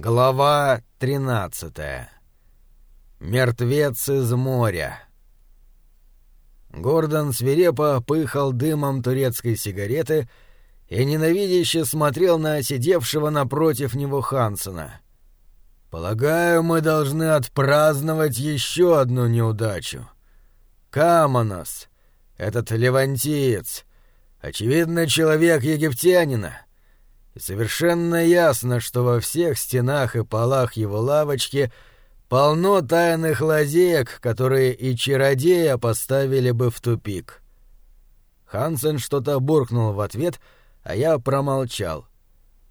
Глава 13. Мертвец из моря. Гордон свирепо пыхал дымом турецкой сигареты и ненавидяще смотрел на сидевшего напротив него Хансена. «Полагаю, мы должны отпраздновать еще одну неудачу. Камонос, этот левантиец, очевидно, человек египтянина» и совершенно ясно, что во всех стенах и полах его лавочки полно тайных лазеек, которые и чародея поставили бы в тупик. Хансен что-то буркнул в ответ, а я промолчал.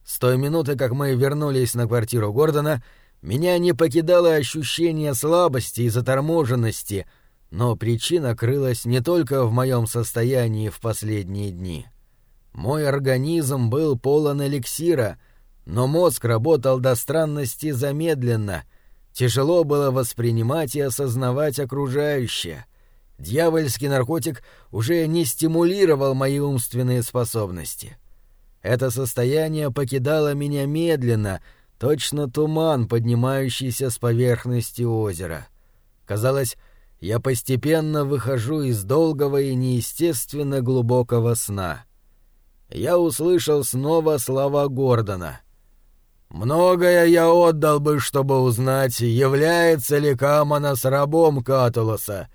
С той минуты, как мы вернулись на квартиру Гордона, меня не покидало ощущение слабости и заторможенности, но причина крылась не только в моем состоянии в последние дни. — мой организм был полон эликсира, но мозг работал до странности замедленно. Тяжело было воспринимать и осознавать окружающее. Дьявольский наркотик уже не стимулировал мои умственные способности. Это состояние покидало меня медленно, точно туман, поднимающийся с поверхности озера. Казалось, я постепенно выхожу из долгого и неестественно глубокого сна я услышал снова слова Гордона. «Многое я отдал бы, чтобы узнать, является ли Каманос рабом Катулоса,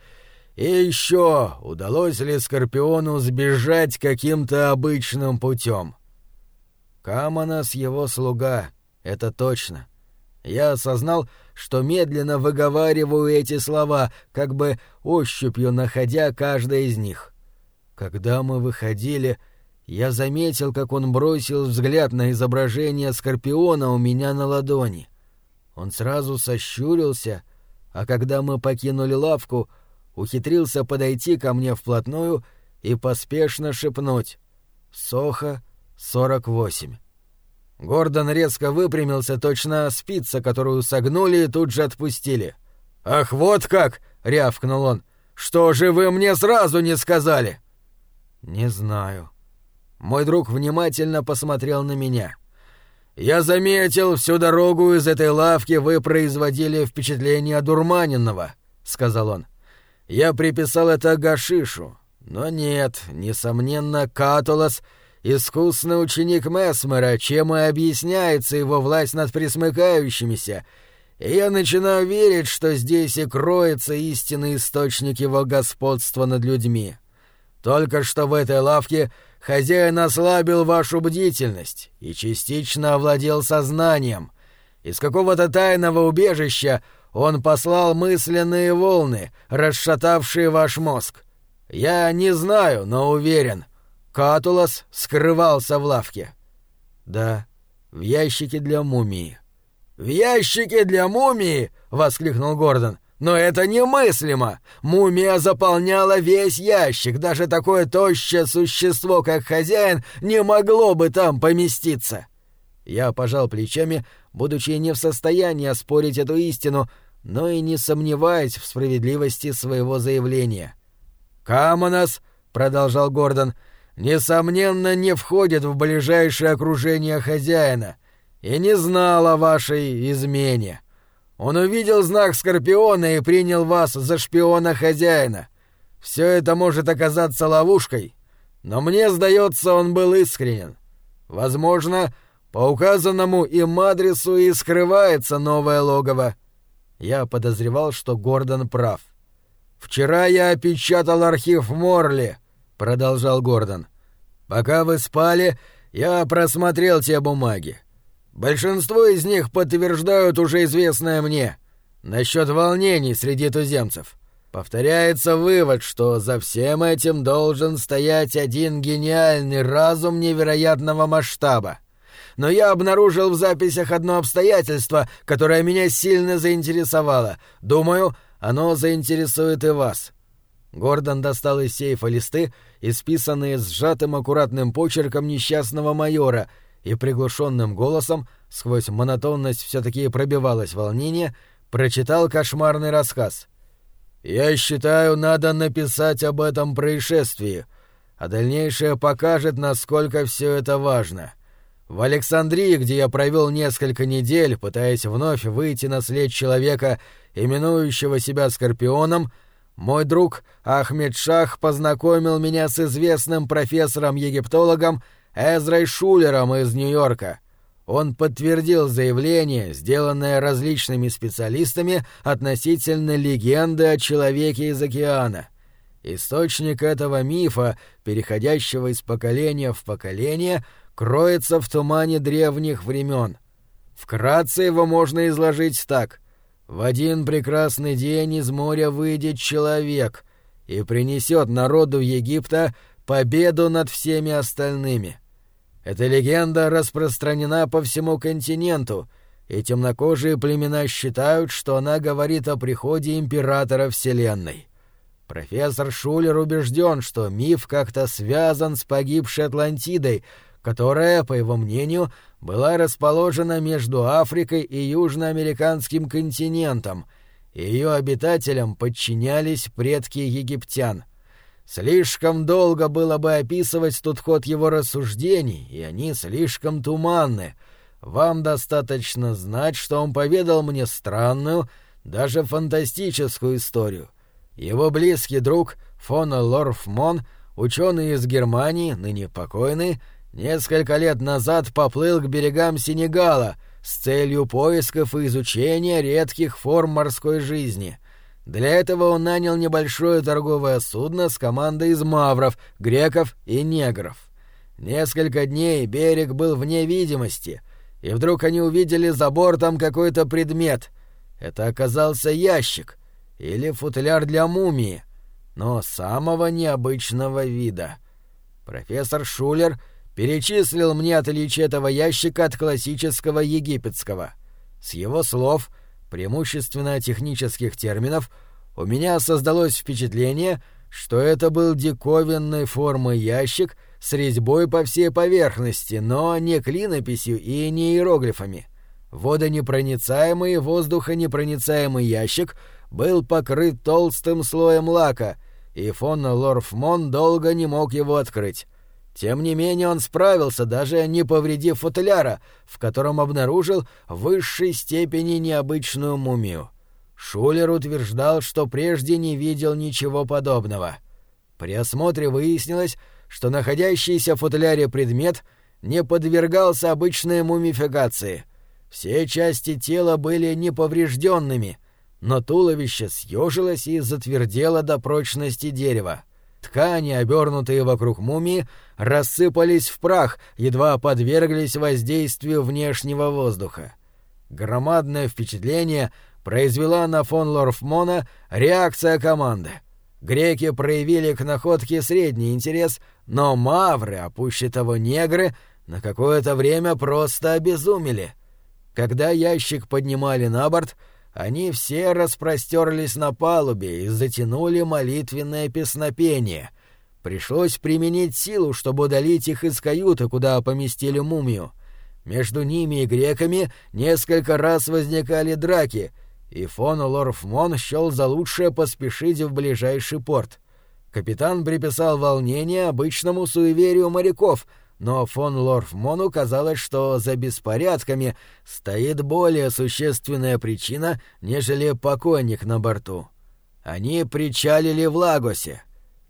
и еще удалось ли Скорпиону сбежать каким-то обычным путем. Каманос его слуга, это точно. Я осознал, что медленно выговариваю эти слова, как бы ощупью находя каждое из них. Когда мы выходили, — я заметил, как он бросил взгляд на изображение Скорпиона у меня на ладони. Он сразу сощурился, а когда мы покинули лавку, ухитрился подойти ко мне вплотную и поспешно шепнуть «Соха, 48». Гордон резко выпрямился, точно спица, которую согнули и тут же отпустили. «Ах, вот как!» — рявкнул он. «Что же вы мне сразу не сказали?» «Не знаю», мой друг внимательно посмотрел на меня. «Я заметил, всю дорогу из этой лавки вы производили впечатление одурманенного», — сказал он. «Я приписал это Гашишу. Но нет, несомненно, Катулас — искусный ученик Месмера, чем и объясняется его власть над присмыкающимися, и я начинаю верить, что здесь и кроется истинный источник его господства над людьми. Только что в этой лавке хозяин ослабил вашу бдительность и частично овладел сознанием. Из какого-то тайного убежища он послал мысленные волны, расшатавшие ваш мозг. Я не знаю, но уверен, Катулас скрывался в лавке. Да, в ящике для мумии. «В ящике для мумии!» — воскликнул Гордон. Но это немыслимо! Мумия заполняла весь ящик, даже такое тощее существо, как хозяин, не могло бы там поместиться!» Я пожал плечами, будучи не в состоянии оспорить эту истину, но и не сомневаясь в справедливости своего заявления. «Камонос», — продолжал Гордон, — «несомненно, не входит в ближайшее окружение хозяина и не знал о вашей измене. Он увидел знак Скорпиона и принял вас за шпиона хозяина. Все это может оказаться ловушкой, но мне сдается, он был искренен. Возможно, по указанному им адресу и скрывается новое логово. Я подозревал, что Гордон прав. «Вчера я опечатал архив Морли», — продолжал Гордон. «Пока вы спали, я просмотрел те бумаги. Большинство из них подтверждают уже известное мне насчет волнений среди туземцев. Повторяется вывод, что за всем этим должен стоять один гениальный разум невероятного масштаба. Но я обнаружил в записях одно обстоятельство, которое меня сильно заинтересовало. Думаю, оно заинтересует и вас. Гордон достал из сейфа листы, исписанные сжатым аккуратным почерком несчастного майора — и приглушенным голосом, сквозь монотонность все-таки пробивалось волнение, прочитал кошмарный рассказ. «Я считаю, надо написать об этом происшествии, а дальнейшее покажет, насколько все это важно. В Александрии, где я провел несколько недель, пытаясь вновь выйти на след человека, именующего себя Скорпионом, мой друг Ахмед Шах познакомил меня с известным профессором-египтологом Эзрой Шулером из Нью-Йорка. Он подтвердил заявление, сделанное различными специалистами относительно легенды о человеке из океана. Источник этого мифа, переходящего из поколения в поколение, кроется в тумане древних времен. Вкратце его можно изложить так. В один прекрасный день из моря выйдет человек и принесет народу Египта победу над всеми остальными. Эта легенда распространена по всему континенту, и темнокожие племена считают, что она говорит о приходе императора Вселенной. Профессор Шулер убежден, что миф как-то связан с погибшей Атлантидой, которая, по его мнению, была расположена между Африкой и южноамериканским континентом. Ее обитателям подчинялись предки египтян — Слишком долго было бы описывать тут ход его рассуждений, и они слишком туманны. Вам достаточно знать, что он поведал мне странную, даже фантастическую историю. Его близкий друг фон Лорфмон, ученый из Германии, ныне покойный, несколько лет назад поплыл к берегам Сенегала с целью поисков и изучения редких форм морской жизни. Для этого он нанял небольшое торговое судно с командой из мавров, греков и негров. Несколько дней берег был вне видимости, и вдруг они увидели за бортом какой-то предмет. Это оказался ящик или футляр для мумии, но самого необычного вида. Профессор Шулер перечислил мне отличие этого ящика от классического египетского. С его слов — преимущественно технических терминов, у меня создалось впечатление, что это был диковинной формы ящик с резьбой по всей поверхности, но не клинописью и не иероглифами. Водонепроницаемый, воздухонепроницаемый ящик был покрыт толстым слоем лака, и фон Лорфмон долго не мог его открыть. Тем не менее он справился, даже не повредив футляра, в котором обнаружил в высшей степени необычную мумию. Шулер утверждал, что прежде не видел ничего подобного. При осмотре выяснилось, что находящийся в футляре предмет не подвергался обычной мумификации. Все части тела были неповрежденными, но туловище съежилось и затвердело до прочности дерева. Ткани, обернутые вокруг мумии, рассыпались в прах, едва подверглись воздействию внешнего воздуха. Громадное впечатление произвела на фон Лорфмона реакция команды. Греки проявили к находке средний интерес, но мавры, а пуще того негры, на какое-то время просто обезумели. Когда ящик поднимали на борт — они все распростерлись на палубе и затянули молитвенное песнопение. Пришлось применить силу, чтобы удалить их из каюты, куда поместили мумию. Между ними и греками несколько раз возникали драки, и фон Лорфмон счел за лучшее поспешить в ближайший порт. Капитан приписал волнение обычному суеверию моряков — но фон Лорфмону казалось, что за беспорядками стоит более существенная причина, нежели покойник на борту. Они причалили в Лагосе.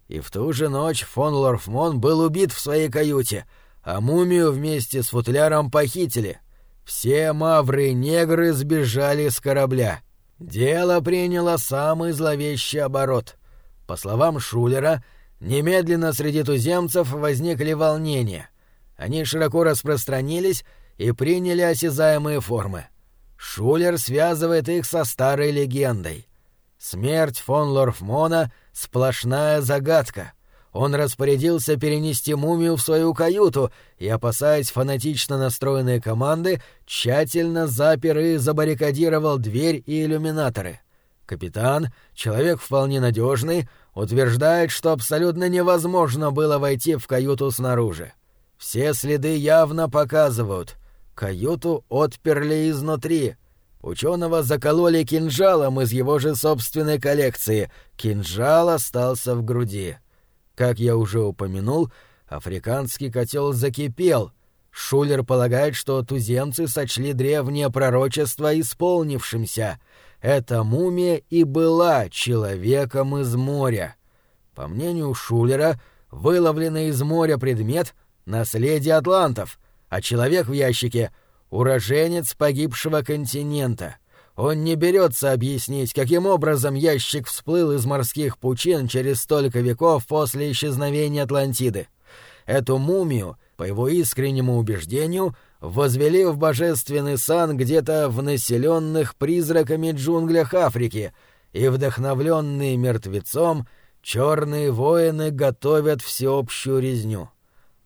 И в ту же ночь фон Лорфмон был убит в своей каюте, а мумию вместе с футляром похитили. Все мавры и негры сбежали с корабля. Дело приняло самый зловещий оборот. По словам Шулера, немедленно среди туземцев возникли волнения. Они широко распространились и приняли осязаемые формы. Шулер связывает их со старой легендой. Смерть фон Лорфмона — сплошная загадка. Он распорядился перенести мумию в свою каюту и, опасаясь фанатично настроенной команды, тщательно запер и забаррикадировал дверь и иллюминаторы. Капитан, человек вполне надежный, утверждает, что абсолютно невозможно было войти в каюту снаружи. Все следы явно показывают. Каюту отперли изнутри. Ученого закололи кинжалом из его же собственной коллекции. Кинжал остался в груди. Как я уже упомянул, африканский котел закипел. Шулер полагает, что туземцы сочли древнее пророчество исполнившимся. Эта мумия и была человеком из моря. По мнению Шулера, выловленный из моря предмет — наследие атлантов, а человек в ящике — уроженец погибшего континента. Он не берется объяснить, каким образом ящик всплыл из морских пучин через столько веков после исчезновения Атлантиды. Эту мумию, по его искреннему убеждению, возвели в божественный сан где-то в населенных призраками джунглях Африки, и, вдохновленные мертвецом, черные воины готовят всеобщую резню.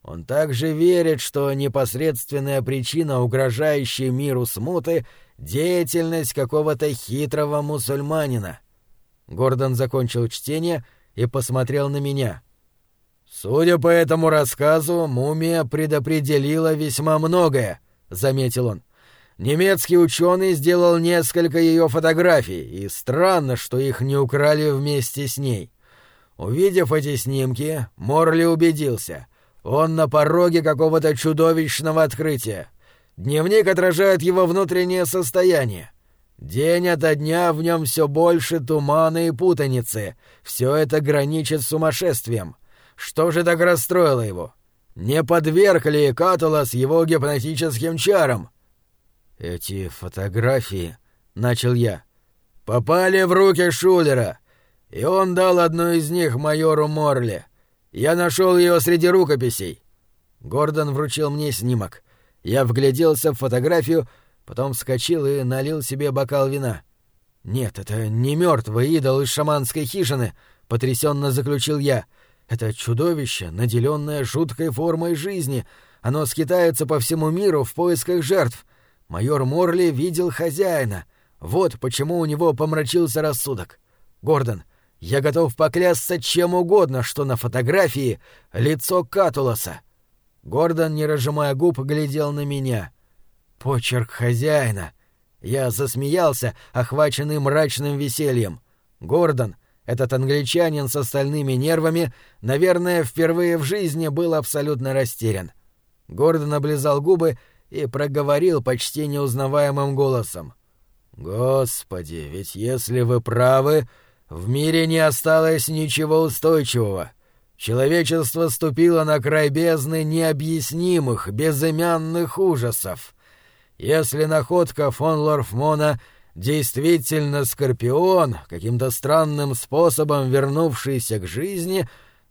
Он также верит, что непосредственная причина угрожающей миру смуты — деятельность какого-то хитрого мусульманина. Гордон закончил чтение и посмотрел на меня. «Судя по этому рассказу, мумия предопределила весьма многое», — заметил он. «Немецкий ученый сделал несколько ее фотографий, и странно, что их не украли вместе с ней. Увидев эти снимки, Морли убедился. Он на пороге какого-то чудовищного открытия. Дневник отражает его внутреннее состояние. День ото дня в нем все больше тумана и путаницы. Все это граничит с сумасшествием. Что же так расстроило его? Не подверг ли Катулас его гипнотическим чарам? «Эти фотографии», — начал я, — «попали в руки Шулера, и он дал одну из них майору Морли. Я нашел ее среди рукописей». Гордон вручил мне снимок. Я вгляделся в фотографию, потом вскочил и налил себе бокал вина. «Нет, это не мертвый идол из шаманской хижины», — потрясенно заключил я. Это чудовище, наделенное жуткой формой жизни. Оно скитается по всему миру в поисках жертв. Майор Морли видел хозяина. Вот почему у него помрачился рассудок. Гордон, я готов поклясться чем угодно, что на фотографии лицо Катулоса. Гордон, не разжимая губ, глядел на меня. Почерк хозяина. Я засмеялся, охваченный мрачным весельем. Гордон — этот англичанин с остальными нервами, наверное, впервые в жизни был абсолютно растерян. Гордон облизал губы и проговорил почти неузнаваемым голосом. «Господи, ведь если вы правы, в мире не осталось ничего устойчивого. Человечество ступило на край бездны необъяснимых, безымянных ужасов. Если находка фон Лорфмона — действительно Скорпион, каким-то странным способом вернувшийся к жизни,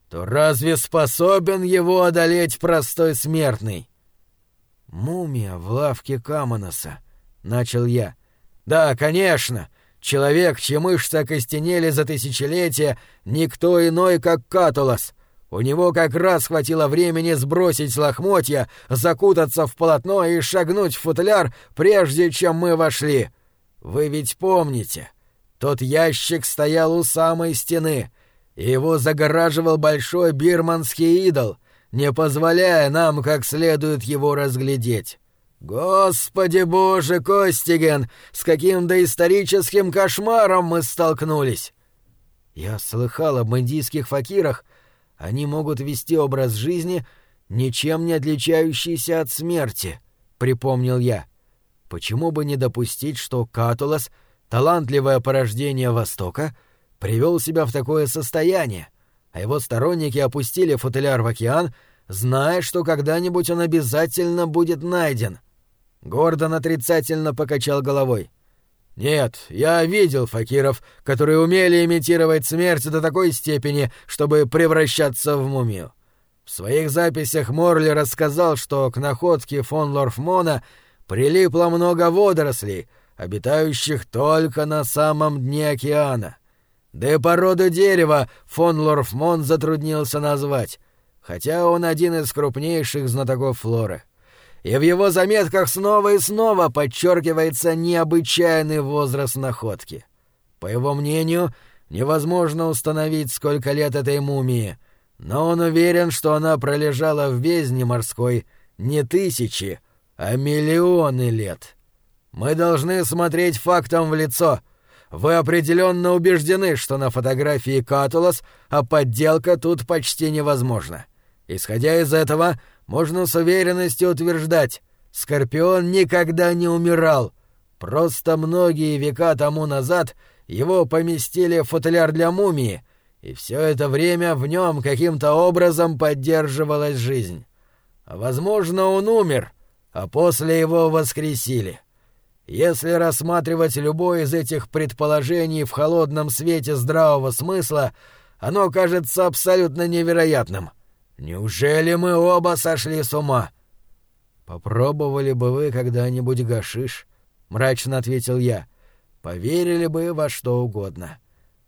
то разве способен его одолеть простой смертный? «Мумия в лавке Камоноса», — начал я. «Да, конечно. Человек, чьи мышцы окостенели за тысячелетия, никто иной, как Катулас. У него как раз хватило времени сбросить лохмотья, закутаться в полотно и шагнуть в футляр, прежде чем мы вошли. Вы ведь помните, тот ящик стоял у самой стены, и его загораживал большой бирманский идол, не позволяя нам как следует его разглядеть. Господи боже, Костиген, с каким доисторическим кошмаром мы столкнулись! Я слыхал об индийских факирах, они могут вести образ жизни, ничем не отличающийся от смерти, припомнил я. — Почему бы не допустить, что Катулас, талантливое порождение Востока, привел себя в такое состояние, а его сторонники опустили футляр в океан, зная, что когда-нибудь он обязательно будет найден? Гордон отрицательно покачал головой. «Нет, я видел факиров, которые умели имитировать смерть до такой степени, чтобы превращаться в мумию. В своих записях Морли рассказал, что к находке фон Лорфмона — прилипло много водорослей, обитающих только на самом дне океана. Да и породу дерева фон Лорфмон затруднился назвать, хотя он один из крупнейших знатоков флоры. И в его заметках снова и снова подчеркивается необычайный возраст находки. По его мнению, невозможно установить, сколько лет этой мумии, но он уверен, что она пролежала в бездне морской не тысячи, а миллионы лет. Мы должны смотреть фактам в лицо. Вы определенно убеждены, что на фотографии Катулас, а подделка тут почти невозможна. Исходя из этого, можно с уверенностью утверждать, Скорпион никогда не умирал. Просто многие века тому назад его поместили в футляр для мумии, и все это время в нем каким-то образом поддерживалась жизнь. Возможно, он умер, а после его воскресили. Если рассматривать любое из этих предположений в холодном свете здравого смысла, оно кажется абсолютно невероятным. Неужели мы оба сошли с ума? Попробовали бы вы когда-нибудь гашиш? мрачно ответил я. Поверили бы во что угодно.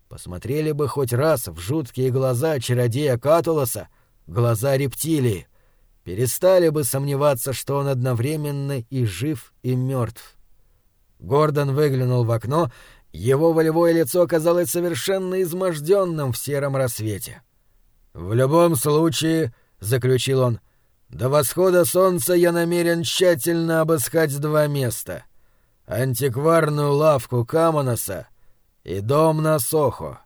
Посмотрели бы хоть раз в жуткие глаза чародея Катулоса, глаза рептилии. Перестали бы сомневаться, что он одновременно и жив, и мертв. Гордон выглянул в окно, его волевое лицо казалось совершенно изможденным в сером рассвете. «В любом случае», — заключил он, — «до восхода солнца я намерен тщательно обыскать два места — антикварную лавку Камоноса и дом на Сохо.